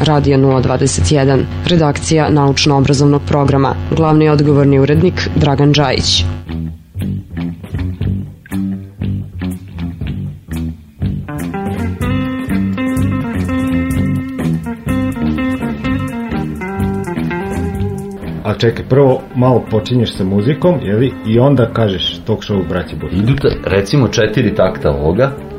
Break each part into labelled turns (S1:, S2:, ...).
S1: Radio 021, redakcija naučno-obrazovnog programa, glavni odgovorni urednik Dragan Đajić.
S2: A čekaj, prvo malo počinješ sa muzikom, jeli, i onda kažeš talk show braći Butka.
S3: Idu recimo četiri takta ovoga.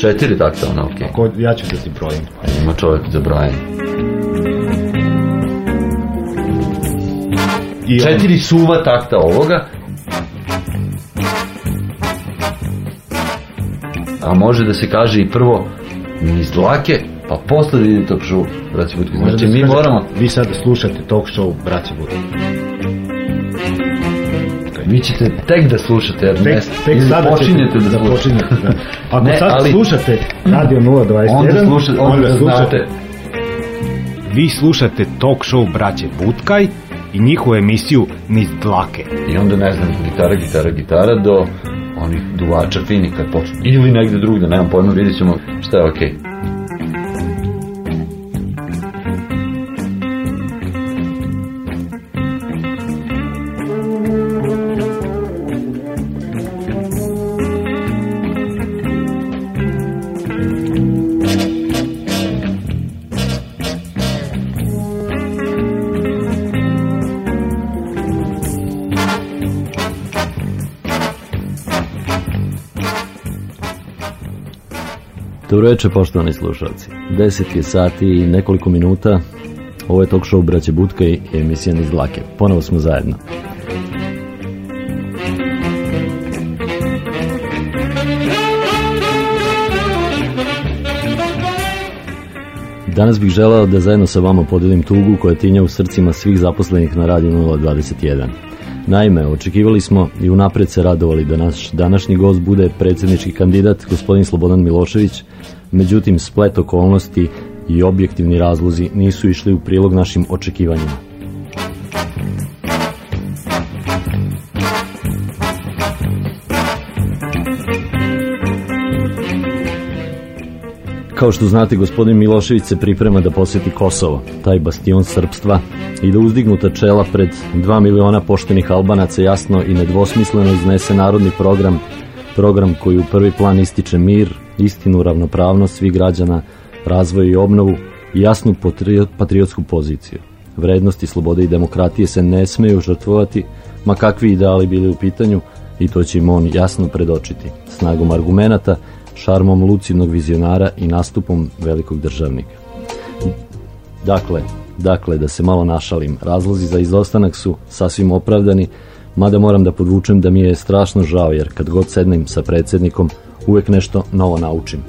S3: Četiri takta ono, okej.
S2: Ko, ja ću da ti brojim.
S3: Ima čovjek za brojanje.
S2: I on-
S3: Četiri suva takta ovoga. A može da se kaže i prvo niz dlake, pa posle da ide talk show, braći Butki.
S2: Može
S3: Znači
S2: da
S3: mi moramo,
S2: Vi sada slušate talk show braći Butka.
S3: Vi ćete tek da slušate, jer
S2: Tek,
S3: ne,
S2: tek sada
S3: počinjete da, slušate.
S2: da. Ako
S3: Ne,
S2: sad
S3: ali-
S2: slušate Radio 021,
S3: Onda slušate, onda,
S2: slušate
S3: znate,
S2: Vi slušate talk show braće Butkaj i njihovu emisiju Niz dlake.
S3: I onda ne znam, gitara, gitara, gitara do onih duvača fini kad počnu. Ili negde drugde, nemam pojma, vidjet ćemo šta je okej.
S4: Dobro večer, poštovani slušalci. 10 je sati i nekoliko minuta. Ovo je talk show Braće Butka i emisija Niz dlake. Ponovo smo zajedno. Danas bih želeo da zajedno sa vama podelim tugu koja tinja u srcima svih zaposlenih na radiju 021. Naime, očekivali smo i unapred se radovali da naš današnji gost bude predsjednički kandidat gospodin Slobodan Milošević, međutim splet okolnosti i objektivni razlozi nisu išli u prilog našim očekivanjima. Kao što znate, gospodin Milošević se priprema da posjeti Kosovo, taj bastion srpstva, i da uzdignuta čela pred dva miliona poštenih Albanaca jasno i nedvosmisleno iznese narodni program, program koji u prvi plan ističe mir, istinu, ravnopravnost svih građana, razvoj i obnovu i jasnu patrio- patriotsku poziciju. Vrednosti slobode i demokratije se ne smeju žrtvovati, ma kakvi ideali bili u pitanju, i to će im on jasno predočiti, snagom argumenata, šarmom lucidnog vizionara i nastupom velikog državnika. Dakle, dakle, da se malo našalim, razlozi za izostanak su sasvim opravdani, mada moram da podvučem da mi je strašno žao, jer kad god sednem sa predsjednikom, uvek nešto novo naučim.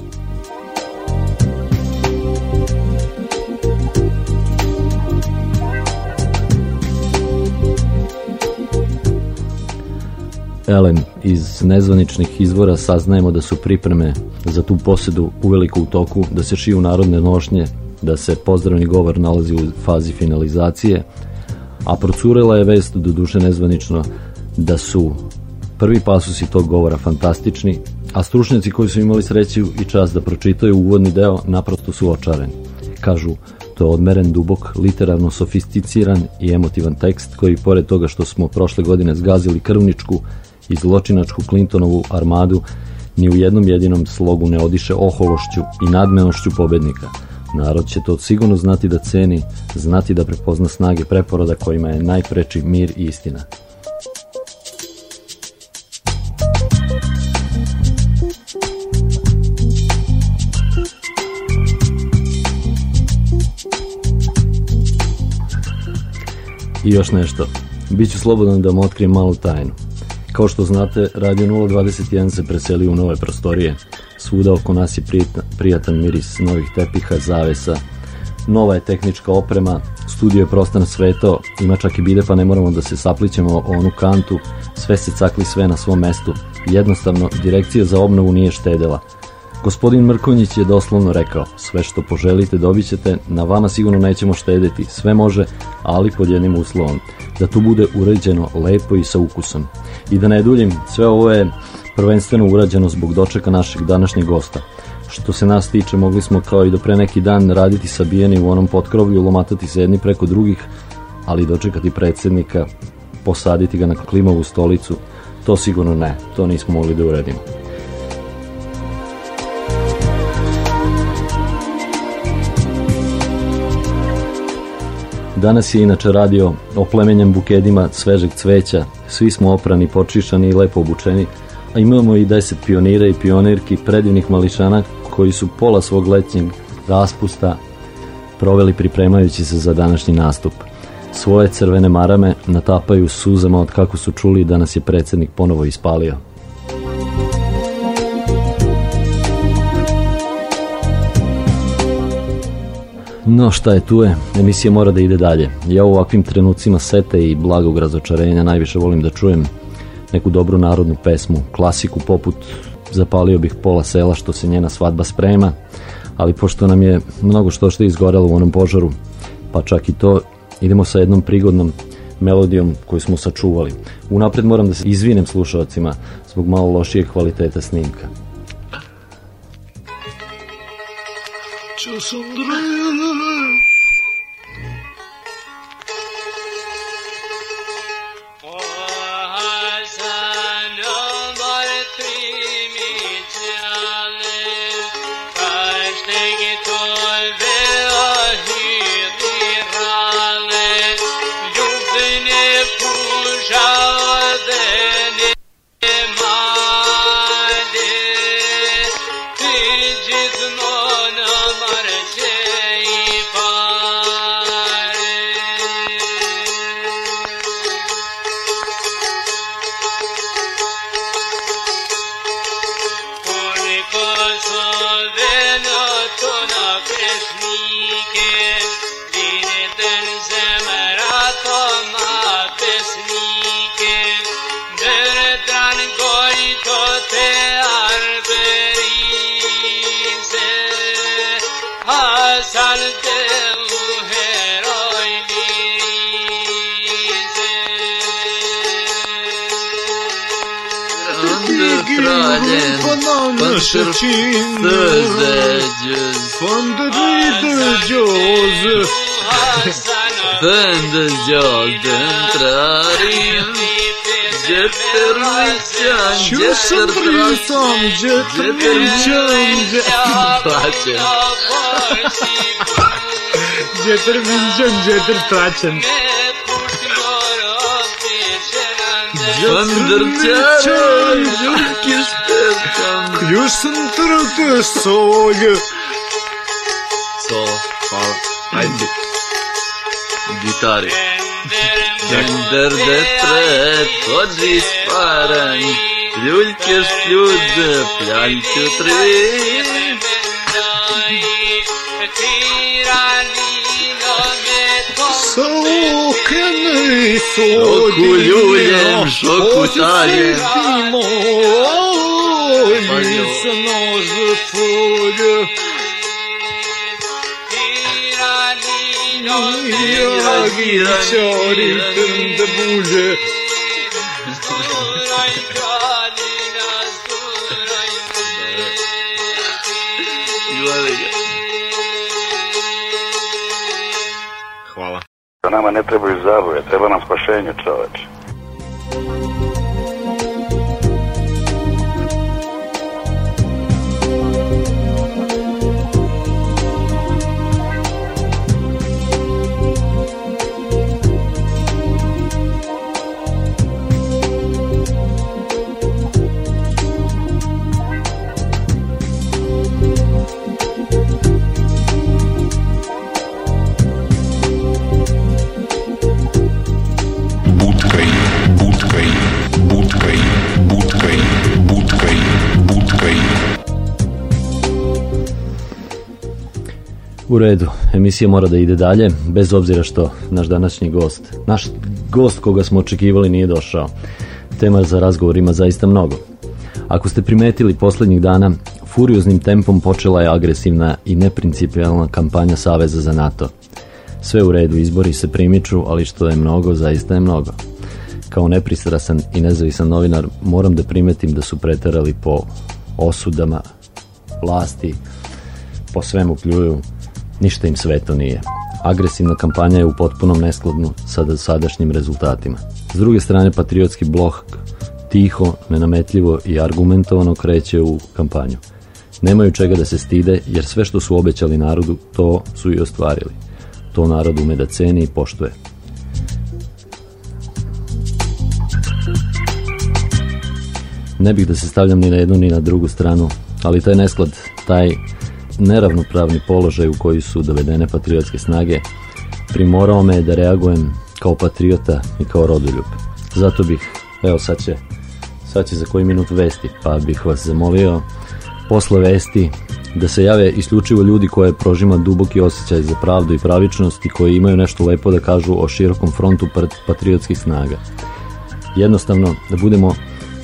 S4: Elem, iz nezvaničnih izvora saznajemo da su pripreme za tu posedu uveliko u toku, da se šiju narodne nošnje, da se pozdravni govor nalazi u fazi finalizacije, a procurela je vest, do duše nezvanično, da su prvi pasusi tog govora fantastični, a stručnjaci koji su imali sreću i čas da pročitaju uvodni deo naprosto su očareni. Kažu, to je odmeren, dubok, literarno sofisticiran i emotivan tekst koji, pored toga što smo prošle godine zgazili krvničku i zločinačku Clintonovu armadu, ni u jednom jedinom slogu ne odiše ohološću i nadmenošću pobednika. Narod će to sigurno znati da ceni, znati da prepozna snage preporoda kojima je najpreči mir i istina. I još nešto. Biću slobodan da vam otkrijem malu tajnu. Kao što znate, Radio 021 se preselio u nove prostorije. Svuda oko nas je prijatan miris novih tepiha, zavesa. Nova je tehnička oprema, studio je prostan sveto, ima čak i bide pa ne moramo da se saplićemo o onu kantu. Sve se cakli sve na svom mestu. Jednostavno, direkcija za obnovu nije štedela. Gospodin Mrkonjić je doslovno rekao, sve što poželite dobit ćete, na vama sigurno nećemo štedeti, sve može, ali pod jednim uslovom, da tu bude uređeno, lepo i sa ukusom. I da ne duljim, sve ovo je prvenstveno urađeno zbog dočeka našeg današnjeg gosta. Što se nas tiče, mogli smo kao i do pre neki dan raditi sabijeni u onom potkrovlju, lomatati se jedni preko drugih, ali dočekati predsjednika, posaditi ga na klimavu stolicu, to sigurno ne, to nismo mogli da uradimo. Danas je inače radio oplemenjem bukedima svežeg cveća, svi smo oprani, počišani i lepo obučeni, a imamo i deset pionira i pionirki predivnih mališana koji su pola svog letnjeg raspusta proveli pripremajući se za današnji nastup. Svoje crvene marame natapaju suzama od kako su čuli da nas je predsjednik ponovo ispalio. No šta je tu je, emisija mora da ide dalje. Ja u ovakvim trenucima sete i blagog razočarenja najviše volim da čujem neku dobru narodnu pesmu, klasiku poput Zapalio bih pola sela što se njena svadba sprema, ali pošto nam je mnogo što što izgorelo u onom požaru, pa čak i to, idemo sa jednom prigodnom melodijom koju smo sačuvali. Unapred moram da se izvinem slušalcima zbog malo lošijeg kvaliteta snimka. Čuo sam
S5: Palen Pınşır Dözdecöz Fondöcöz Fondöcözdüm Trarim Cettirmişan Cettirmişan Cettirmişan Paçın Cettirmişan Cettirmişan Cettirmişan Cettirmişan Влюшсен тырты соло. Соло, фала, альбит. Гитары. Дендер детрет, ходжи спарань, люльки шлюзы, плянки тры. Сокены, сокулюем, шокутаем. nos full Yagi çağırıp de bule
S6: Hvala. Nama ne trebaju zabave, treba nam spašenje čoveče.
S4: U redu, emisija mora da ide dalje, bez obzira što naš današnji gost, naš gost koga smo očekivali nije došao. Tema za razgovor ima zaista mnogo. Ako ste primetili posljednjih dana, furioznim tempom počela je agresivna i neprincipijalna kampanja Saveza za NATO. Sve u redu, izbori se primiču, ali što je mnogo, zaista je mnogo. Kao nepristrasan i nezavisan novinar moram da primetim da su preterali po osudama vlasti, po svemu pljuju, ništa im sveto nije. Agresivna kampanja je u potpunom neskladnu sa sadašnjim rezultatima. S druge strane, patriotski blok tiho, nenametljivo i argumentovano kreće u kampanju. Nemaju čega da se stide, jer sve što su obećali narodu, to su i ostvarili. To narod ume da ceni i poštuje. Ne bih da se stavljam ni na jednu ni na drugu stranu, ali taj nesklad, taj neravnopravni položaj u koji su dovedene patriotske snage primorao me da reagujem kao patriota i kao rodoljub. Zato bih, evo sad će, sad će za koji minut vesti, pa bih vas zamolio posle vesti da se jave isključivo ljudi koje prožima duboki osjećaj za pravdu i pravičnost i koji imaju nešto lepo da kažu o širokom frontu patriotskih snaga. Jednostavno da budemo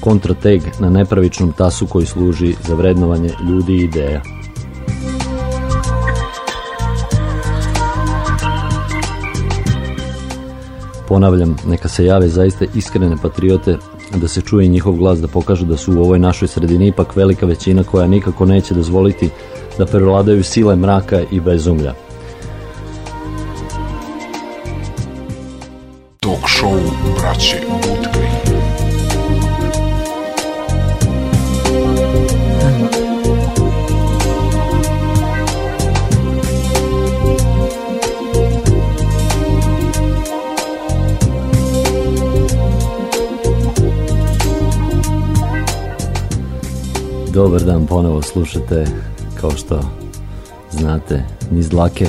S4: kontrateg na nepravičnom tasu koji služi za vrednovanje ljudi i ideja. Ponavljam, neka se jave zaista iskrene patriote, da se čuje njihov glas, da pokažu da su u ovoj našoj sredini ipak velika većina koja nikako neće dozvoliti da prevladaju sile mraka i bezumlja.
S7: Talk show braće
S4: Dobar dan, ponovo slušate, kao što znate, niz dlake,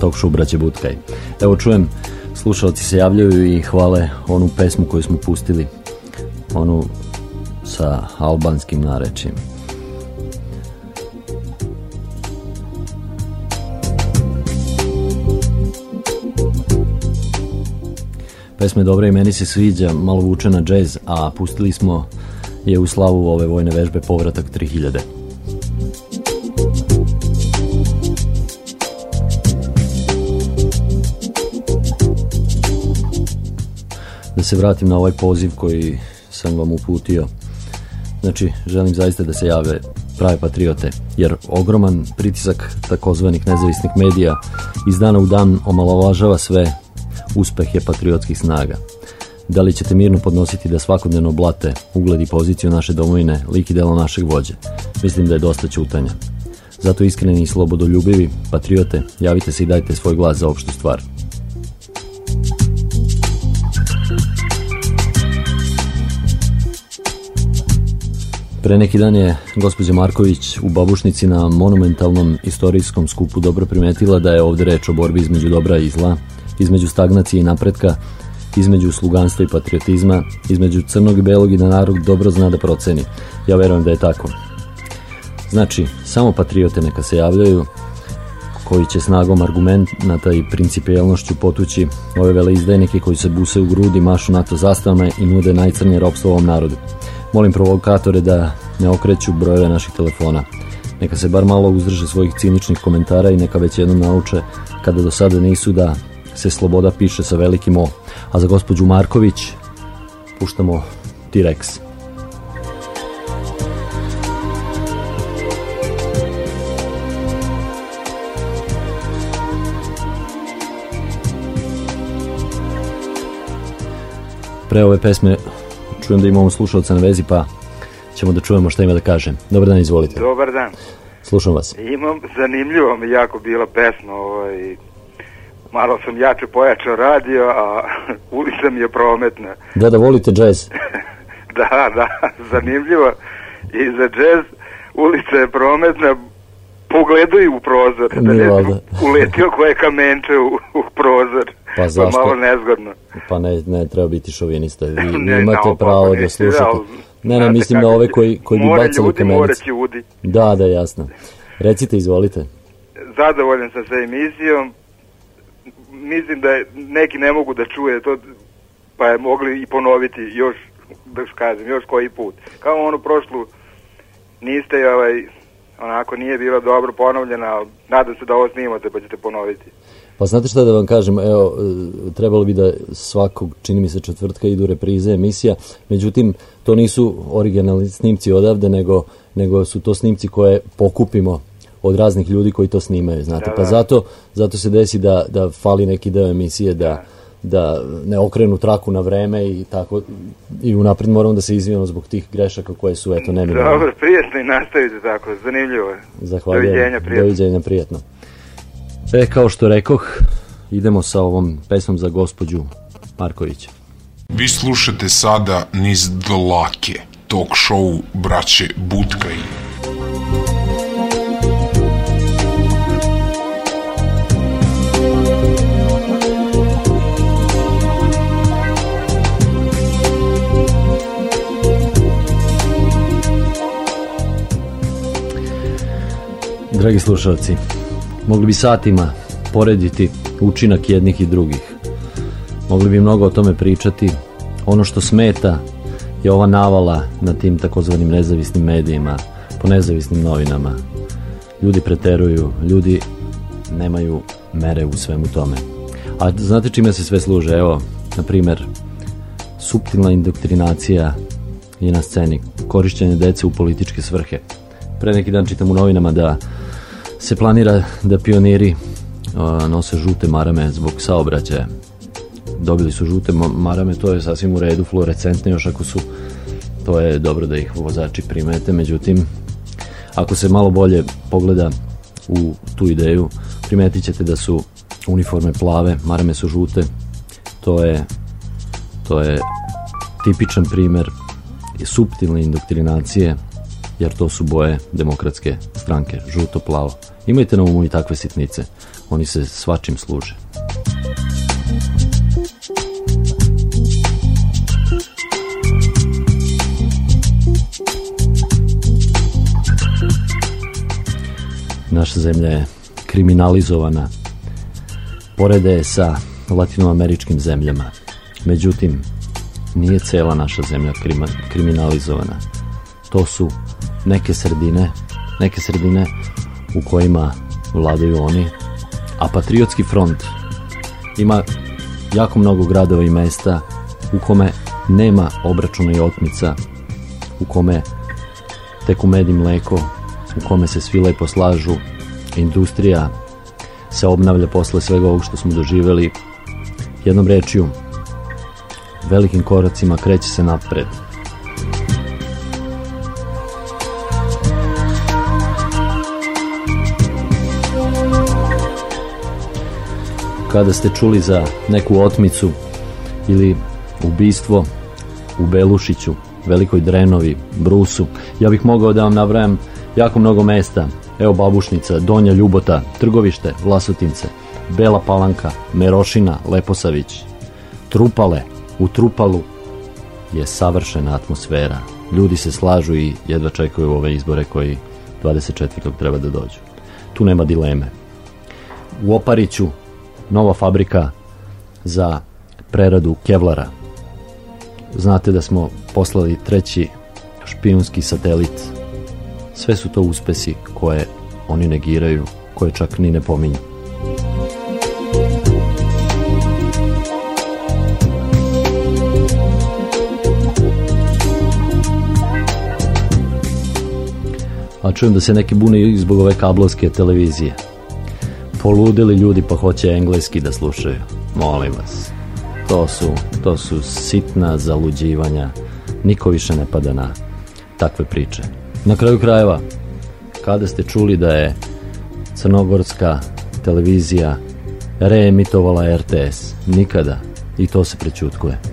S4: tog šubraće Butkaj. Evo čujem, slušalci se javljaju i hvale onu pesmu koju smo pustili, onu sa albanskim narečim. Pesma je dobra i meni se sviđa, malo vuče na džez, a pustili smo je u slavu ove vojne vežbe povratak 3000. Da se vratim na ovaj poziv koji sam vam uputio. Znači, želim zaista da se jave prave patriote, jer ogroman pritisak takozvanih nezavisnih medija iz dana u dan omalovažava sve uspehe patriotskih snaga. Da li ćete mirno podnositi da svakodnevno blate ugled i poziciju naše domovine, lik i delo našeg vođe? Mislim da je dosta čutanja. Zato iskreni i slobodoljubivi, patriote, javite se i dajte svoj glas za opštu stvar. Pre neki dan je gospođa Marković u Babušnici na monumentalnom istorijskom skupu dobro primetila da je ovdje reč o borbi između dobra i zla, između stagnacije i napretka, između sluganstva i patriotizma, između crnog i belog i da narod dobro zna da proceni. Ja verujem da je tako. Znači, samo patriote neka se javljaju, koji će snagom argumenta i principijelnošću potući ove veleizdajnike koji se buse u grudi, mašu NATO zastavama i nude najcrnije ropstvo ovom narodu. Molim provokatore da ne okreću brojeve naših telefona. Neka se bar malo uzdrže svojih ciničnih komentara i neka već jednom nauče kada do sada nisu da se sloboda piše sa velikim O. A za gospođu Marković puštamo T-Rex. Pre ove pesme čujem da imamo slušalca na vezi, pa ćemo da čujemo šta ima da kaže. Dobar dan, izvolite.
S8: Dobar dan.
S4: Slušam vas.
S8: Imam, zanimljivo mi jako bila pesma, ovaj, malo sam jače pojačao radio, a ulica mi je prometna.
S4: Da, da volite džez.
S8: da, da, zanimljivo. I za džez ulica je prometna, pogledaju u prozor, da ne uletio koje kamenče u, u prozor. Pa zašto? malo nezgodno.
S4: Pa ne, ne treba biti šovinista. Vi, ne, imate pravo da slušate. Ne, ne, mislim da ove koji, koji bi bacali kamenice. Da, da, jasno. Recite, izvolite.
S8: Zadovoljan sam sa emisijom mislim da neki ne mogu da čuje to, pa je mogli i ponoviti još, da kažem, još koji put. Kao ono prošlu, niste ovaj, onako nije bila dobro ponovljena, nadam se da ovo snimate pa ćete ponoviti.
S4: Pa znate šta da vam kažem, evo, e, trebalo bi da svakog, čini mi se četvrtka, idu reprize emisija, međutim, to nisu originalni snimci odavde, nego, nego su to snimci koje pokupimo od raznih ljudi koji to snimaju, znate.
S8: Da,
S4: Pa
S8: da.
S4: zato, zato se desi da, da fali neki deo emisije, da, da ne okrenu traku na vreme i tako i unapred moramo da se izvinimo zbog tih grešaka koje su eto neminovne.
S8: Dobro, prijetno i nastavite tako, zanimljivo je.
S4: Zahvaljujem.
S8: Doviđenja, prijatno.
S4: Doviđenja, prijatno. E, kao što rekoh, idemo sa ovom pesmom za gospođu Markovića.
S7: Vi slušate sada niz dlake, talk show braće Butkaj.
S4: Dragi slušalci, mogli bi satima porediti učinak jednih i drugih. Mogli bi mnogo o tome pričati. Ono što smeta je ova navala na tim takozvanim nezavisnim medijima, po nezavisnim novinama. Ljudi preteruju, ljudi nemaju mere u svemu tome. A znate čime se sve služe? Evo, na primjer, suptilna indoktrinacija je na sceni, korišćenje dece u političke svrhe. Pre neki dan čitam u novinama da se planira da pioniri nose žute marame zbog saobraćaja. Dobili su žute ma- marame, to je sasvim u redu, fluorescentne još ako su, to je dobro da ih vozači primete, međutim, ako se malo bolje pogleda u tu ideju, primetit ćete da su uniforme plave, marame su žute, to je, to je tipičan primer suptilne indoktrinacije, jer to su boje demokratske stranke, žuto-plavo. Imajte na umu i takve sitnice, oni se svačim služe. Naša zemlja je kriminalizovana, porede je sa latinoameričkim zemljama. Međutim, nije cela naša zemlja krima- kriminalizovana. To su neke sredine, neke sredine u kojima vladaju oni, a Patriotski front ima jako mnogo gradova i mesta u kome nema obračuna i otmica, u kome teku med i mleko, u kome se svi lepo slažu, industrija se obnavlja posle svega ovog što smo doživeli. Jednom rečju, velikim koracima kreće se napred. Kada ste čuli za neku otmicu ili ubistvo u Belušiću, Velikoj Drenovi, Brusu, ja bih mogao da vam nabrajam jako mnogo mesta. Evo Babušnica, Donja Ljubota, Trgovište, Vlasotince, Bela Palanka, Merošina, Leposavić, Trupale, u Trupalu je savršena atmosfera. Ljudi se slažu i jedva čekaju ove izbore koji 24. treba da dođu. Tu nema dileme. U Opariću nova fabrika za preradu kevlara. Znate da smo poslali treći špijunski satelit. Sve su to uspesi koje oni negiraju, koje čak ni ne pominju. A čujem da se neki bune i zbog ove kablovske televizije. Poludeli ljudi pa hoće engleski da slušaju. Molim vas. To su, to su sitna zaluđivanja. Niko više ne pada na takve priče. Na kraju krajeva, kada ste čuli da je crnogorska televizija reemitovala RTS? Nikada. I to se prećutkuje.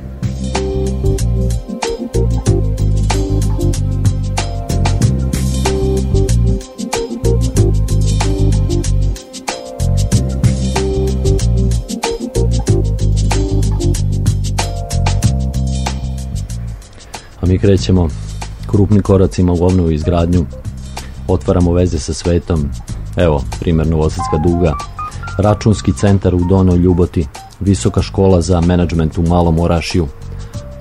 S4: Mi krećemo krupnim koracima u obnovu izgradnju, otvaramo veze sa svetom, evo, primjer Novosadska duga, računski centar u Donoj Ljuboti, visoka škola za menadžment u Malom Orašiju,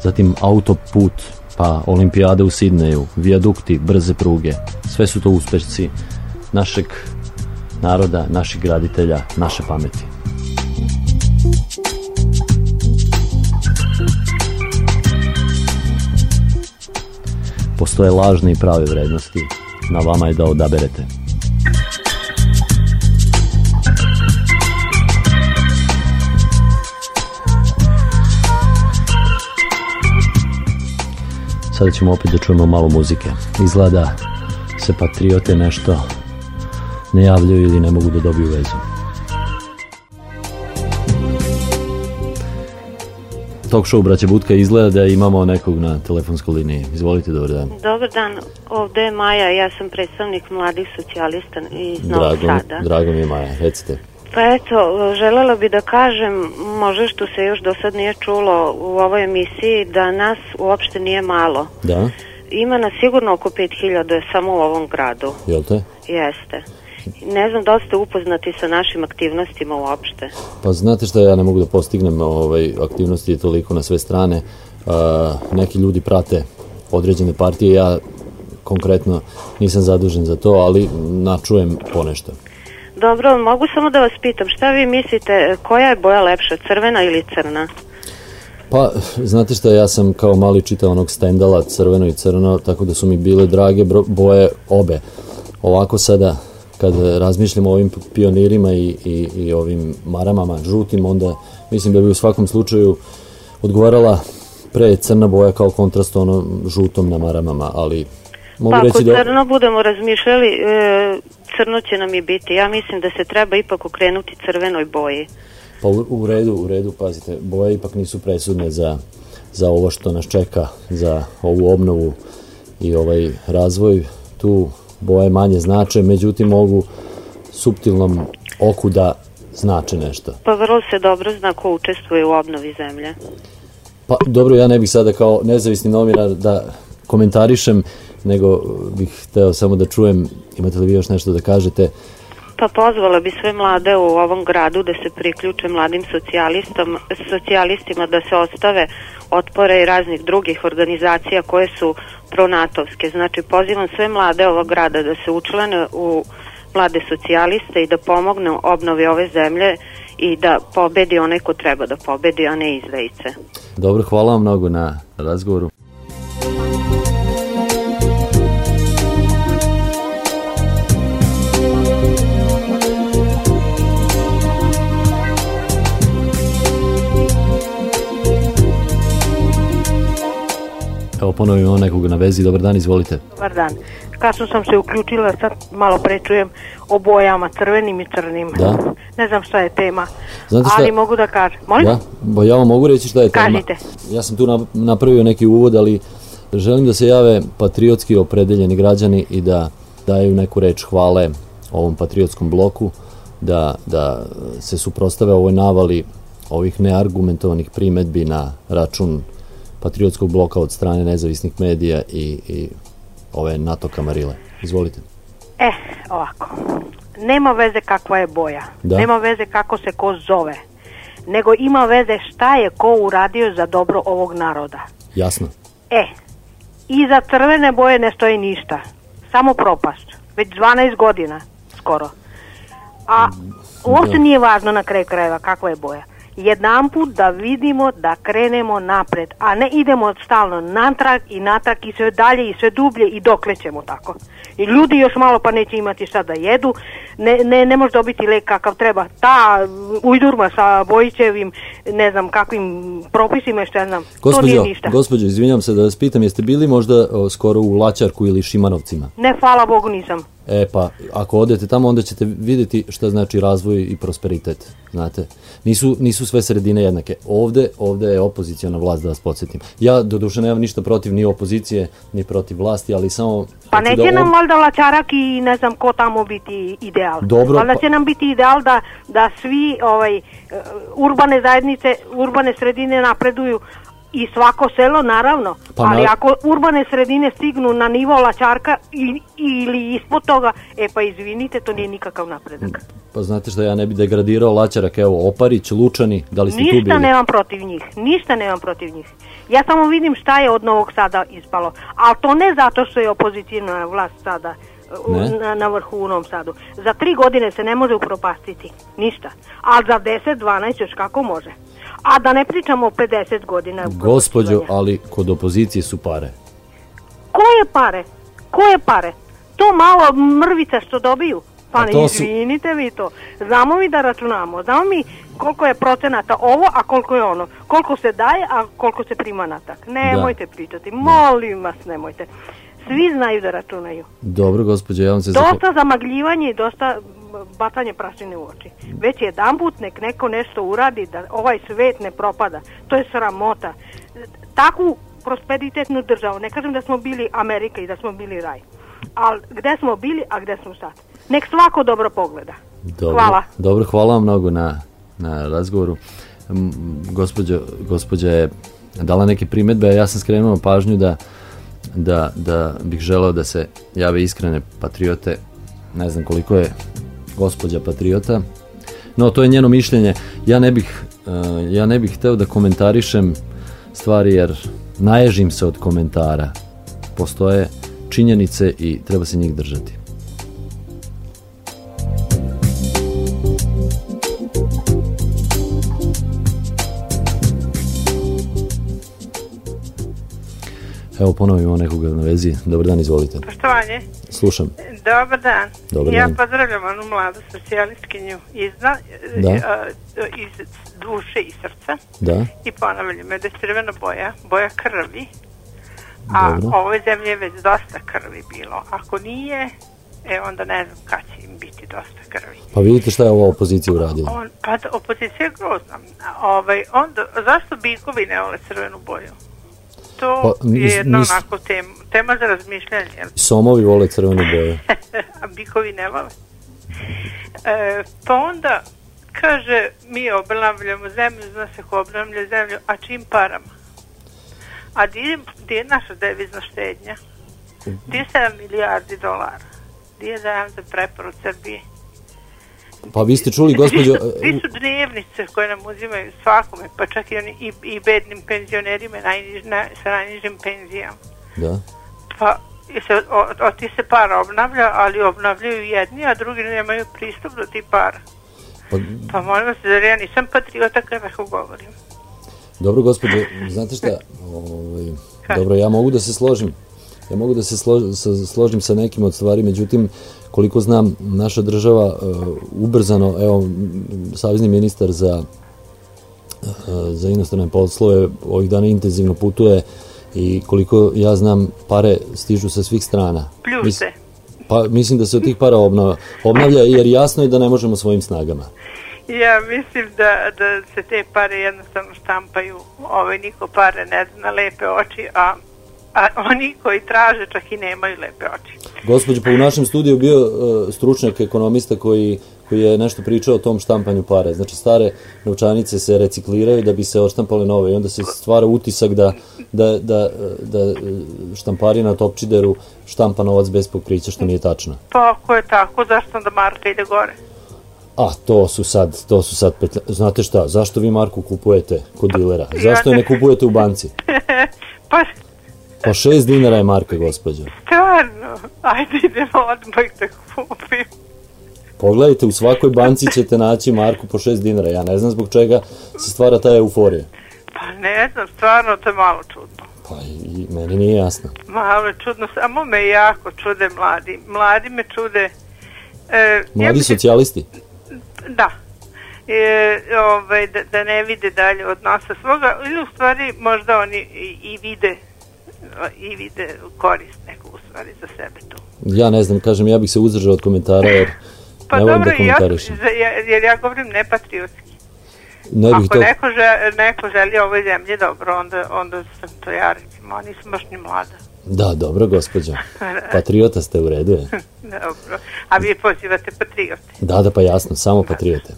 S4: zatim autoput, pa olimpijade u Sidneju, vijadukti, brze pruge, sve su to uspešci našeg naroda, naših graditelja, naše pameti. Postoje lažne i prave vrednosti. Na vama je da odaberete. Sada ćemo opet da čujemo malo muzike. Izgleda se patriote nešto ne javljaju ili ne mogu da dobiju vezu. Talk show Braće Budka izgleda da imamo nekog na telefonskoj liniji. Izvolite, dobar dan.
S9: Dobar dan, ovde je Maja, ja sam predstavnik mladih socijalista iz Novog
S4: Drago,
S9: Sada.
S4: drago mi je Maja, recite.
S9: Pa eto, želela bi da kažem, možda što se još do sad nije čulo u ovoj emisiji, da nas uopšte nije malo.
S4: Da,
S9: Ima nas sigurno oko 5000 samo u ovom gradu.
S4: jel te?
S9: Jeste. Ne znam da li ste upoznati sa našim aktivnostima uopšte.
S4: Pa znate šta ja ne mogu da postignem ovaj, aktivnosti toliko na sve strane. A, neki ljudi prate određene partije, ja konkretno nisam zadužen za to, ali načujem ponešto.
S9: Dobro, mogu samo da vas pitam, šta vi mislite, koja je boja lepša, crvena ili crna?
S4: Pa, znate šta, ja sam kao mali čitao onog stendala crveno i crno, tako da su mi bile drage boje obe. Ovako sada, kad razmišljam o ovim pionirima i, i, i ovim maramama žutim, onda mislim da bi u svakom slučaju odgovarala pre crna boja kao kontrast ono žutom na maramama, ali mogu
S9: pa ako
S4: reći da...
S9: crno budemo razmišljali, e, crno će nam i biti. Ja mislim da se treba ipak okrenuti crvenoj boji.
S4: Pa u, u redu, u redu, pazite, boje ipak nisu presudne za, za ovo što nas čeka, za ovu obnovu i ovaj razvoj. Tu boje manje znače, međutim mogu suptilnom oku da znače nešto.
S9: Pa vrlo se dobro zna ko učestvuje u obnovi zemlje.
S4: Pa dobro, ja ne bih sada kao nezavisni novinar da komentarišem, nego bih hteo samo da čujem, imate li vi još nešto da kažete,
S9: Pa pozvala bi sve mlade u ovom gradu da se priključe mladim socijalistom, socijalistima, da se ostave otpore i raznih drugih organizacija koje su pronatovske. Znači pozivam sve mlade ovog grada da se učlane u mlade socijaliste i da pomognu obnovi ove zemlje i da pobedi onaj ko treba da pobedi, a ne izdajice.
S4: Dobro, hvala vam mnogo na razgovoru. Ponovo imamo nekog na vezi. Dobar dan, izvolite.
S10: Dobar dan. Kasno sam se uključila, sad malo prečujem o bojama, crvenim i crnim.
S4: Da.
S10: Ne znam šta je tema,
S4: Znate šta-
S10: ali mogu da kažem. Molim?
S4: Da, bo ja vam mogu reći šta je tema.
S10: Kažite.
S4: Ja sam tu na- napravio neki uvod, ali želim da se jave patriotski opredeljeni građani i da daju neku reč hvale ovom patriotskom bloku, da, da se suprostave ovoj navali ovih neargumentovanih primetbi na račun patriotskog bloka od strane nezavisnih medija i, i ove NATO kamarile. Izvolite.
S10: E, ovako. Nema veze kakva je boja.
S4: Da.
S10: Nema veze kako se ko zove. Nego ima veze šta je ko uradio za dobro ovog naroda.
S4: Jasno.
S10: E, iza crvene boje ne stoji ništa. Samo propast. Već 12 godina, skoro. A uopšte
S4: da.
S10: nije važno na kraju krajeva kakva je boja. Jedan put da vidimo da krenemo napred, a ne idemo stalno natrag i natrag i sve dalje i sve dublje i dokle ćemo tako. I ljudi još malo pa neće imati šta da jedu, ne, ne, ne može dobiti lek kakav treba. Ta ujdurma sa Bojićevim, ne znam kakvim propisima, što ja znam, to
S4: Gospođo,
S10: nije ništa.
S4: gospođo, izvinjam se da vas pitam, jeste bili možda o, skoro u Laćarku ili Šimanovcima?
S10: Ne, hvala Bogu nisam.
S4: E pa, ako odete tamo, onda ćete vidjeti šta znači razvoj i prosperitet, znate. Nisu, nisu sve sredine jednake. Ovde, ovde je opozicijona vlast, da vas podsjetim. Ja, doduše, nemam ništa protiv ni opozicije, ni protiv vlasti, ali samo...
S10: Pa neće
S4: da
S10: nam valjda Lačarak i ne znam ko tamo biti ideal.
S4: Dobro,
S10: Valjda
S4: pa-
S10: će nam biti ideal da, da svi ovaj, e, urbane zajednice, urbane sredine napreduju i svako selo naravno.
S4: Pa
S10: Ali
S4: na-
S10: ako urbane sredine stignu na nivo Lačarka i, ili ispod toga, e pa izvinite, to nije nikakav napredak.
S4: Pa znate šta, ja ne bi degradirao Laćarak, evo, Oparić, Lučani, da li ste tu
S10: Ništa
S4: bili?
S10: nemam protiv njih, ništa nemam protiv njih. Ja samo vidim šta je od Novog Sada ispalo. Ali to ne zato što je opozicijna vlast sada na, na vrhu u Novom Sadu. Za tri godine se ne može upropastiti, ništa. A za 10, 12 još kako može. A da ne pričamo o 50 godina. Upropašćivanja.
S4: ali kod opozicije su pare.
S10: Koje pare? Koje pare? To malo mrvica što dobiju? Pa ne
S4: su-
S10: izvinite vi to. Znamo mi da računamo. Znamo mi koliko je procenata ovo, a koliko je ono. Koliko se daje, a koliko se prima natak. Nemojte pričati. Molim vas, nemojte. Svi znaju da računaju.
S4: Dobro, gospođo, ja vam se.
S10: Dosta zamagljivanje i dosta m, bacanje prašine u oči. Već jedan put nek neko nešto uradi da ovaj svet ne propada. To je sramota. Takvu prosperitetnu državu, ne kažem da smo bili Amerika i da smo bili raj, ali gde smo bili, a gde smo sad? Nek svako dobro pogleda.
S4: Dobro,
S10: Hvala.
S4: Dobro, hvala vam mnogo na, na razgovoru. M, Gospođo, gospođa je dala neke primjedbe, a ja sam skrenuo pažnju da, da, da bih želeo da se jave iskrene patriote. Ne znam koliko je gospođa patriota, no to je njeno mišljenje. Ja ne bih, eh, ja ne bih hteo da komentarišem stvari jer naježim se od komentara. Postoje činjenice i treba se njih držati. Evo ponovo imamo nekoga na vezi. Dobar dan, izvolite.
S11: Poštovanje.
S4: Slušam.
S11: Dobar dan.
S4: Dobar
S11: ja
S4: dan.
S11: pozdravljam onu mladu socijalistkinju iz, na-
S4: Da.
S11: e, iz duše i srca
S4: Da.
S11: i ponavljam da je crvena boja, boja krvi, a
S4: Dobro.
S11: ovoj zemlji je već dosta krvi bilo. Ako nije, e onda ne znam kad će im biti dosta krvi.
S4: Pa vidite šta je ova opozicija uradila.
S11: On, pa opozicija je grozna. Ovaj, onda, zašto bikovi ne vole crvenu boju? To
S4: Pa,
S11: je jedna
S4: nis-
S11: onako tema, tema za razmišljanje.
S4: Somovi vole crvenu boju.
S11: a bikovi ne vole. E, pa onda kaže mi obnavljamo zemlju, zna se ko obnavlja zemlju, a čim parama? A di, je- di je naša devizna štednja? Di je 7 milijardi dolara? Di je zajam za preporu Srbije?
S4: Pa vi ste čuli, gospođo...
S11: Di su, dnevnice koje nam uzimaju svakome, pa čak i, oni, i, i bednim penzionerima najniž, na, sa najnižim penzijama?
S4: Da.
S11: Pa i se, o, o, ti se para obnavlja, ali obnavljaju jedni, a drugi nemaju pristup do ti para.
S4: Pa,
S11: Pa molim vas, zar ja nisam patriota kad tako govorim.
S4: dobro, gospođo, znate šta? Ovaj, dobro, ja mogu da se složim. Ja mogu da se slo- sa- složim sa nekim od stvari, međutim, koliko znam, naša država uh, ubrzano, evo, savezni ministar za, uh, za inostrane poslove ovih dana intenzivno putuje i koliko ja znam, pare stižu sa svih strana.
S11: Pljušte.
S4: Pa mislim da se od tih para obnavlja, obnavlja jer jasno je da ne možemo svojim snagama.
S11: Ja mislim da, da se te pare jednostavno štampaju, ovaj niko pare ne zna na lepe oči, a, a oni koji traže čak i nemaju lepe oči.
S4: Gospođo, pa u našem studiju bio uh, stručnjak ekonomista koji, koji je nešto pričao o tom štampanju para. Znači, stare novčanice se recikliraju da bi se odštampale nove i onda se stvara utisak da, da, da, da uh, štampari na Topčideru štampa novac bez pokrića, što nije tačno.
S11: Pa ako je tako, zašto onda marka ide gore?
S4: A, to su sad, to su sad petlja... Znate šta, zašto vi Marku kupujete kod dilera? Zašto je ne kupujete u banci?
S11: pa
S4: Pa šest dinara je marka, gospođo.
S11: stvarno, ajde idemo odmah da kupim.
S4: Pogledajte, u svakoj banci ćete naći marku po 6 dinara. Ja ne znam zbog čega se stvara ta euforija.
S11: Pa ne znam, stvarno to je malo čudno.
S4: Pa i meni nije jasno.
S11: Malo je čudno, samo me jako čude mladi. Mladi me čude. E,
S4: Mladi socijalisti?
S11: Da. E, ovaj, da, da ne vide dalje od nosa svoga, ili u stvari možda oni i, i vide i vide korist neku u stvari za sebe tu.
S4: Ja ne znam, kažem, ja bih se uzdržao od komentara jer
S11: Pa
S4: ne volim
S11: dobro,
S4: da
S11: ja,
S4: komentarišem.
S11: ja, jer ja govorim nepatriotski.
S4: Ne bih
S11: Ako
S4: to...
S11: neko, želi, neko želi ovoj zemlji dobro, onda, onda sam to ja recimo, a nisam baš ni mlada.
S4: Da, dobro, gospođo. Patriota ste u redu, je.
S11: Dobro. A vi pozivate patriote.
S4: Da, da, pa jasno, samo patriote.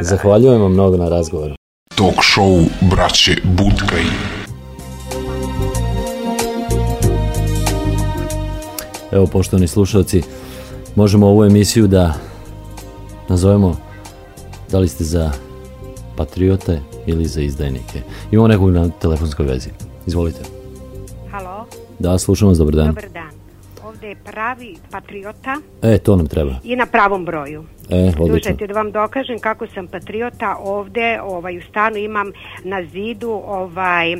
S4: Zahvaljujem vam mnogo na razgovoru.
S7: Talk show braće Budkaj.
S4: Evo, poštovani slušalci, možemo ovu emisiju da nazovemo da li ste za patriote ili za izdajnike. Imamo nekog na telefonskoj vezi. Izvolite.
S12: Halo,
S4: Da, slušam vas, dobar dan.
S12: dobar dan.
S13: Ovde pravi patriota
S4: E, to nam treba.
S13: i na pravom broju.
S4: E.
S13: Slušajte, da vam dokažem kako sam patriota ovde, ovaj, u stanu imam na zidu ovaj,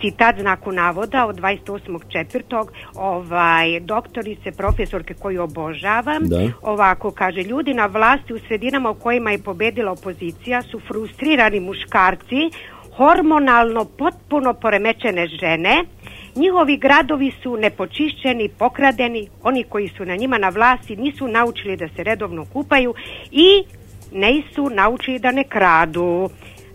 S13: citat znaku navoda od 28.4. Ovaj, doktorice, profesorke koju obožavam.
S14: Da.
S13: Ovako, kaže, ljudi na vlasti u sredinama u kojima je pobedila opozicija su frustrirani muškarci, hormonalno potpuno poremećene žene, Njihovi gradovi su nepočišćeni, pokradeni, oni koji su na njima na vlasti nisu naučili da se redovno kupaju i nisu naučili da ne kradu.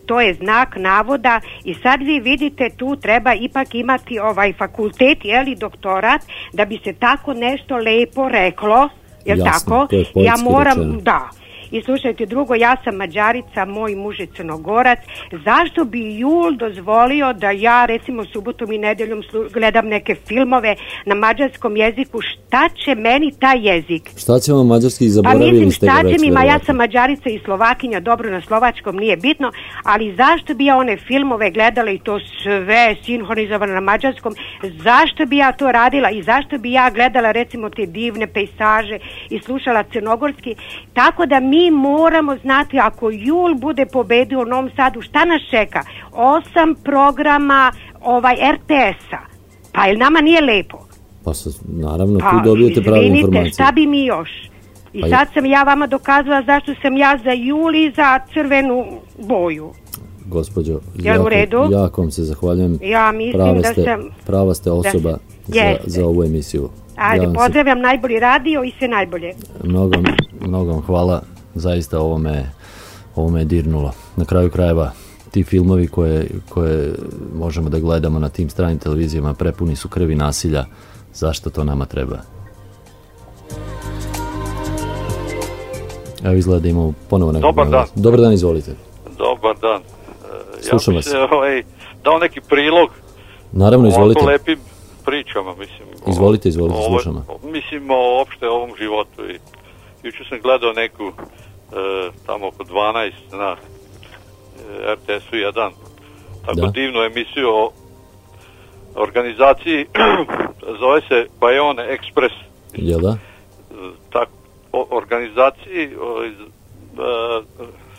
S13: To je znak navoda i sad vi vidite tu treba ipak imati ovaj fakultet, jeli doktorat, da bi se tako nešto lepo reklo, jel
S14: Jasno,
S13: tako?
S14: je
S13: ja moram,
S14: rečeno.
S13: da, i slušajte, drugo, ja sam Mađarica, moj muž je Crnogorac. Zašto bi Jul dozvolio da ja, recimo, subotom i nedeljom gledam neke filmove na mađarskom jeziku? Šta će meni taj jezik?
S4: Šta će vam mađarski
S13: Pa
S4: zaboravili
S13: mislim, šta će mi, ma ja sam Mađarica i Slovakinja, dobro na slovačkom nije bitno, ali zašto bi ja one filmove gledala i to sve sinhronizovano na mađarskom, zašto bi ja to radila i zašto bi ja gledala recimo te divne pejsaže i slušala crnogorski, tako da mi moramo znati ako Jul bude pobedio u Novom Sadu, šta nas čeka? Osam programa ovaj RTS-a, pa jel nama nije lepo?
S4: Pa sa- naravno,
S13: Pa,
S4: tu dobijete prave
S13: izvinite,
S4: informacije.
S13: šta bi mi još? I
S4: Pa
S13: sad sam ja vama dokazala zašto sam ja za Juli i za crvenu boju.
S4: Gospođo,
S13: Jel u
S4: jako,
S13: redu?
S4: jako vam se zahvaljujem.
S13: Ja mislim
S4: prava
S13: da
S4: ste,
S13: sam-
S4: Prava ste osoba za,
S13: Jeste.
S4: za ovu emisiju.
S13: Ajde,
S4: Ja vam se-
S13: pozdravljam najbolji radio i sve najbolje.
S4: Mnogo, mnogo hvala, zaista ovo me, ovo me je dirnulo. Na kraju krajeva, ti filmovi koje, koje možemo da gledamo na tim stranim televizijama prepuni su krvi nasilja. Zašto to nama treba? Evo izgleda da imamo ponovo nekog.
S15: Dobar dan.
S4: Dobar dan, izvolite.
S15: Dobar dan. E,
S4: Slušam
S15: ja
S4: vas.
S15: ovaj, dao neki prilog
S4: Naravno, izvolite.
S15: lepim pričama, mislim.
S4: Izvolite, izvolite, slušamo.
S15: Mislim o opšte ovom životu. I, jučer sam gledao neku tamo oko 12 na e, RTS-u 1 tako
S4: Da.
S15: divnu emisiju o organizaciji zove se Bayonne Express
S4: Jel da?
S15: tak, o, organizaciji o, iz, e,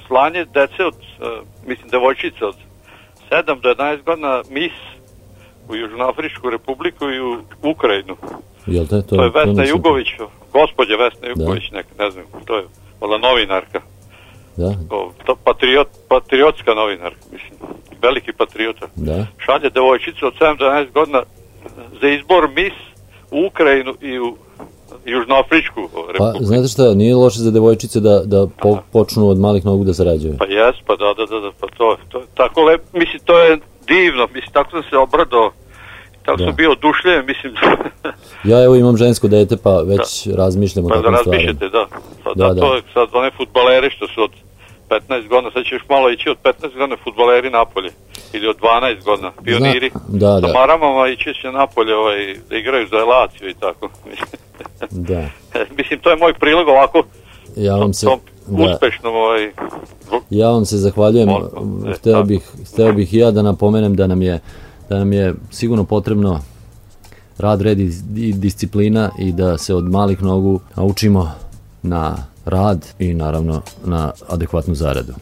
S15: slanje dece od, e, mislim, devojčica od 7 do 11 godina mis u Južnoafričku republiku i u Ukrajinu.
S4: Jel te? To,
S15: To, je Vesna
S4: nisam-
S15: Jugović, gospođa Vesna Jugović, neka, ne znam, to je ona novinarka,
S4: Da,
S15: to patriot, patriotska novinarka, mislim, veliki patriota.
S4: da.
S15: Šalje devojčicu od 7 do 11 godina za izbor mis u Ukrajinu i u Južnoafričku
S4: Pa,
S15: republiku.
S4: znate šta, nije loše za devojčice da, da po- počnu od malih nogu da sarađuju.
S15: Pa jes, pa da, da, da, da, pa to, to tako lep, mislim, to je divno, mislim, tako sam se obradao, tako
S4: Da.
S15: sam bio odušljen, mislim,
S4: Ja evo imam žensko dete pa već razmišljam o
S15: pa da
S4: takvim stvarima.
S15: razmišljate, da, pa
S4: Da,
S15: da,
S4: da.
S15: to je sad one futbaleri što su od 15 godina, sad će još malo ići od 15 godina futbaleri napolje, ili od 12 godina, pioniri,
S4: da, da.
S15: sa maramama ići će napolje ovaj, da igraju za Elaciju i tako,
S4: Da.
S15: mislim, to je moj prilog ovako,
S4: Ja vam se,
S15: tom
S4: da,
S15: uspešnom, ovaj,
S4: ja vam se zahvaljujem. Hteo bih, hteo bih i ja da napomenem da nam je da nam je sigurno potrebno rad, red i i disciplina i da se od malih nogu naučimo na rad i naravno na adekvatnu zaradu.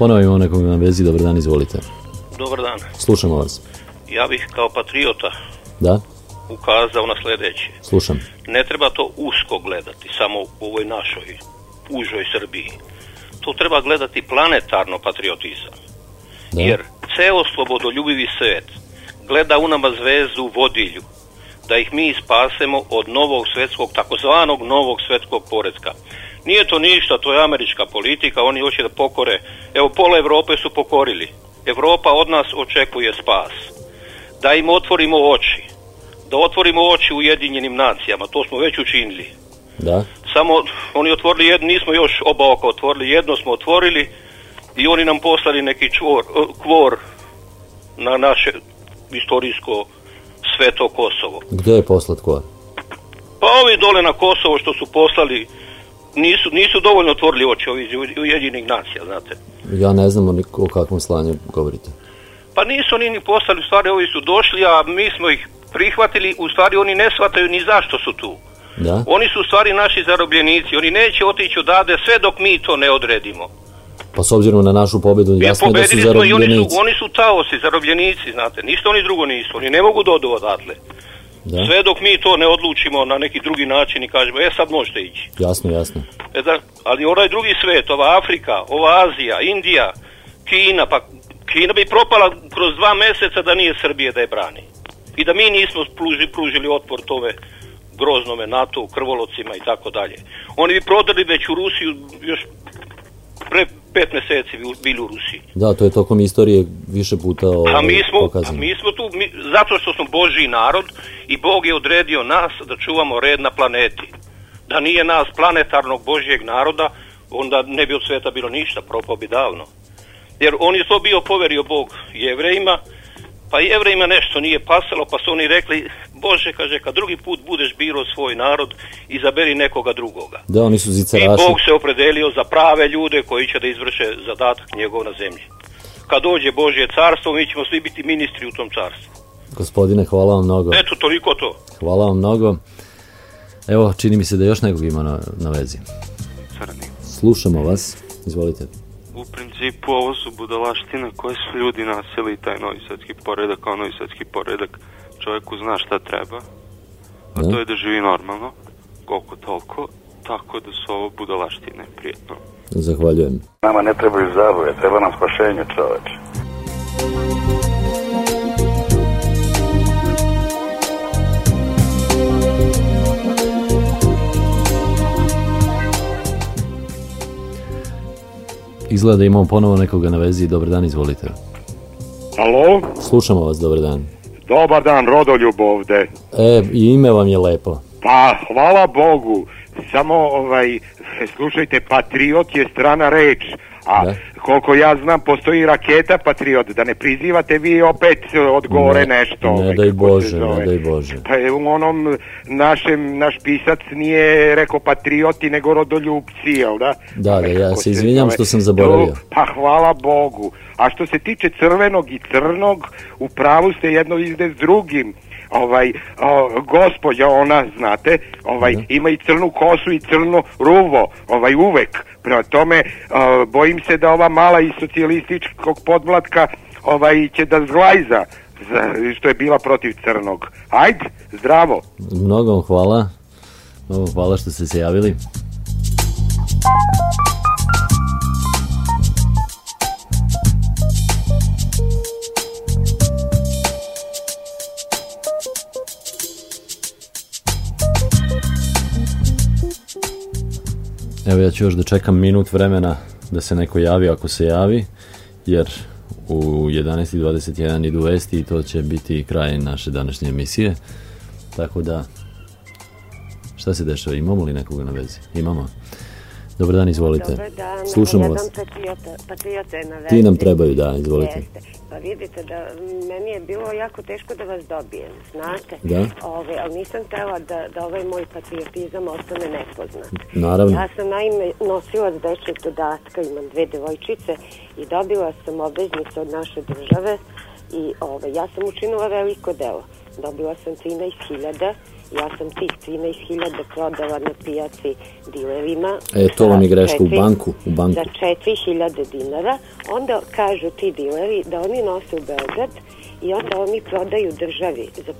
S4: Ponovo imamo nekog na vezi, dobar dan, izvolite.
S16: Dobar dan.
S4: Slušamo vas.
S16: Ja bih kao patriota
S4: Da?
S16: ukazao na sljedeće.
S4: Slušam.
S16: Ne treba to usko gledati, samo u ovoj našoj užoj Srbiji. To treba gledati planetarno patriotizam.
S4: Da.
S16: Jer ceo slobodoljubivi svet gleda u nama zvezdu vodilju, da ih mi spasemo od novog svetskog, takozvanog novog svetskog poredka. Nije to ništa, to je američka politika, oni hoće da pokore. Evo, pola Evrope su pokorili. Evropa od nas očekuje spas. Da im otvorimo oči. Da otvorimo oči Ujedinjenim nacijama, to smo već učinili.
S4: Da?
S16: Samo oni otvorili jedno, nismo još oba oka otvorili, jedno smo otvorili i oni nam poslali neki čvor, eh, kvor na naše istorijsko sveto Kosovo.
S4: Gdje je poslat ko?
S16: Pa ovi dole na Kosovo što su poslali nisu, nisu dovoljno otvorili oči ovi iz Ujedinjenih nacija, znate.
S4: Ja ne znam o, kakvom slanju govorite.
S16: Pa nisu oni ni poslali, u stvari ovi su došli, a mi smo ih prihvatili, u stvari oni ne shvataju ni zašto su tu.
S4: Da?
S16: Oni su u stvari naši zarobljenici, oni neće otići odavde sve dok mi to ne odredimo.
S4: Pa s obzirom na našu pobjedu,
S16: Mi
S4: jasno je da su
S16: smo i oni su,
S4: zarobljenici.
S16: oni su taosi, zarobljenici, znate, ništa oni drugo nisu, oni ne mogu dodu odatle.
S4: Da?
S16: Sve dok mi to ne odlučimo na neki drugi način i kažemo, e sad možete ići.
S4: Jasno, jasno.
S16: E da, ali onaj drugi svet, ova Afrika, ova Azija, Indija, Kina, pa Kina bi propala kroz dva mjeseca da nije Srbije da je brani. I da mi nismo pruži, pružili otpor tome groznome NATO, krvolocima i tako dalje. Oni bi prodali već u Rusiju još pet mjeseci bi bili u Rusiji.
S4: Da, to je tokom istorije više puta ovaj,
S16: A mi smo, a mi smo tu, mi, zato što smo Božji narod i Bog je odredio nas da čuvamo red na planeti. Da nije nas planetarnog Božjeg naroda, onda ne bi od sveta bilo ništa, propao bi davno. Jer on je to bio poverio Bog jevrejima, pa jevrejima nešto nije pasalo, pa su oni rekli, Bože, kaže, kad drugi put budeš biro svoj narod, izaberi nekoga drugoga.
S4: Da, oni su
S16: I
S4: zicaraši.
S16: Bog se opredelio za prave ljude koji će da izvrše zadatak njegov na zemlji. Kad dođe Božje carstvo, mi ćemo svi biti ministri u tom carstvu.
S4: Gospodine, hvala vam mnogo.
S16: Eto, toliko to.
S4: Hvala vam mnogo. Evo, čini mi se da još nekog ima na, na vezi.
S12: Crni.
S4: Slušamo vas. Izvolite.
S12: U principu ovo su budalaštine koje su ljudi nasili taj novi svjetski poredak kao novi svjetski poredak. Čovjeku zna šta treba, a
S4: Da.
S12: to je da živi normalno, koliko toliko, tako da su ovo budalaštine prijetno.
S4: Zahvaljujem.
S6: Nama ne trebaju zabave, treba nam spašenje čoveče.
S4: Izgleda da imamo ponovo nekoga na vezi. Dobar dan, izvolite.
S17: Alo?
S4: Slušamo vas, dobar dan.
S17: Dobar dan, Rodoljub ovde.
S4: E, i ime vam je lepo.
S17: Pa, hvala Bogu. Samo, ovaj, slušajte, patriot je strana reč. A
S4: Da.
S17: koliko ja znam, postoji raketa patriot. Da ne prizivate vi opet od gore
S4: Ne,
S17: nešto.
S4: Ne
S17: ovaj,
S4: daj Bože, ne daj Bože.
S17: Pa u onom našem, naš pisac nije rekao patrioti, nego rodoljubci, jel da?
S4: Da, da, ja
S17: Kako
S4: se izvinjam što sam zaboravio.
S17: Pa hvala Bogu. A što se tiče crvenog i crnog, u pravu ste jedno ide s drugim. Ovaj, o, gospođa ona, znate, ovaj, ima i crnu kosu i crno ruvo, ovaj, uvek. Prema tome, o, bojim se da ova mala iz socijalističkog podmlatka ovaj, će da zglajza za, što je bila protiv crnog. Ajde, zdravo.
S4: Mnogo hvala. Mnogo hvala što ste se javili. Evo ja ću još da čekam minut vremena da se neko javi ako se javi, jer u 11.21 idu vesti i to će biti kraj naše današnje emisije. Tako da, šta se dešava? Imamo li nekoga na vezi? Imamo. Dobar dan, izvolite.
S18: Dobar dan,
S4: Slušamo
S18: jedan
S4: vas.
S18: patriota.
S4: Ti nam trebaju, da, izvolite.
S18: Jeste. Pa vidite da meni je bilo jako teško da vas dobijem, znate?
S4: Da.
S18: Ove, ali nisam tela da, da ovaj moj patriotizam ostane nepoznat.
S4: Naravno.
S18: Ja sam naime nosilac dečjeg dodatka, imam dve devojčice i dobila sam obveznicu od naše države i ove, ja sam učinila veliko delo. Dobila sam 13.000 ja sam tih 13.000 prodala na pijaci dilerima.
S4: E, to vam je greška u banku, u banku.
S18: Za 4000 dinara. Onda kažu ti dileri da oni nose u Beograd i onda oni prodaju državi za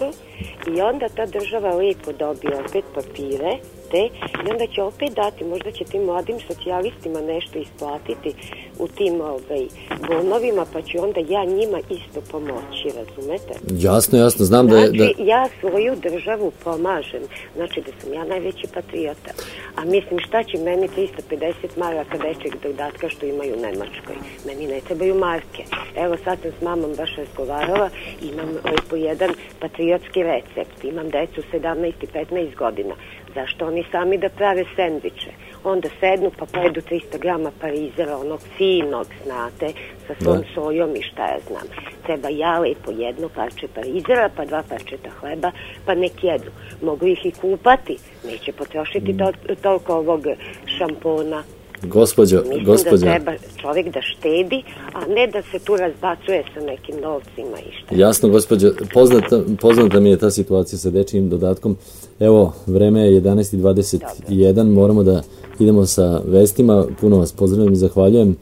S18: 50% i onda ta država lepo dobije opet papire te i onda će opet dati, možda će tim mladim socijalistima nešto isplatiti u tim ovaj, bonovima pa ću onda ja njima isto pomoći, razumete?
S4: Jasno, jasno, znam da je... Da...
S18: Znači, ja svoju državu pomažem. Znači da sam ja najveći patriota. A mislim, šta će meni 350 maraka dečeg dodatka što imaju u Nemačkoj? Meni ne trebaju marke. Evo, sad sam s mamom baš razgovarala, imam lepo jedan patriotski recept. Imam decu 17 i 15 godina. Zašto oni sami da prave sendviče? Onda sednu pa pojedu 300 grama parizera, onog finog, znate, sa svom sojom i šta ja znam. Treba ja lepo jedno parče parizera, pa dva parčeta hleba, pa nek jedu. Mogu ih i kupati, neće potrošiti to, toliko ovog šampona.
S4: Gospođo,
S18: Mislim
S4: gospođo,
S18: da treba čovjek da štedi, a ne da se tu razbacuje sa nekim novcima i šta.
S4: jasno gospođo, poznata, poznata mi je ta situacija sa dečijim dodatkom. Evo, vreme je 11.21, moramo da idemo sa vestima. Puno vas pozdravljam i zahvaljujem.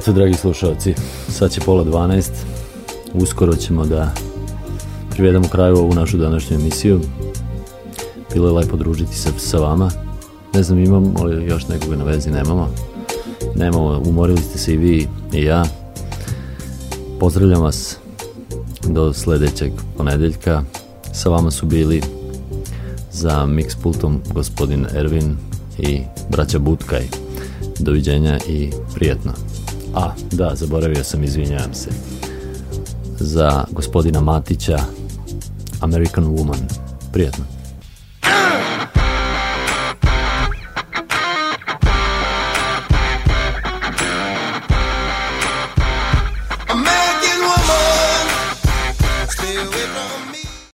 S4: Eto, dragi slušalci, sad će pola 12. Uskoro ćemo da privedemo kraju ovu našu današnju emisiju. Bilo je lepo družiti se sa vama. Ne znam, imamo li još nekoga na vezi? Nemamo. Nemamo, umorili ste se i vi i ja. Pozdravljam vas do sljedećeg ponedeljka. Sa vama su bili za mix pultom gospodin Ervin i braća Butkaj. Doviđenja i prijetno. A, da, zaboravio sam, izvinjavam se. Za gospodina Matića, American Woman. Prijetno.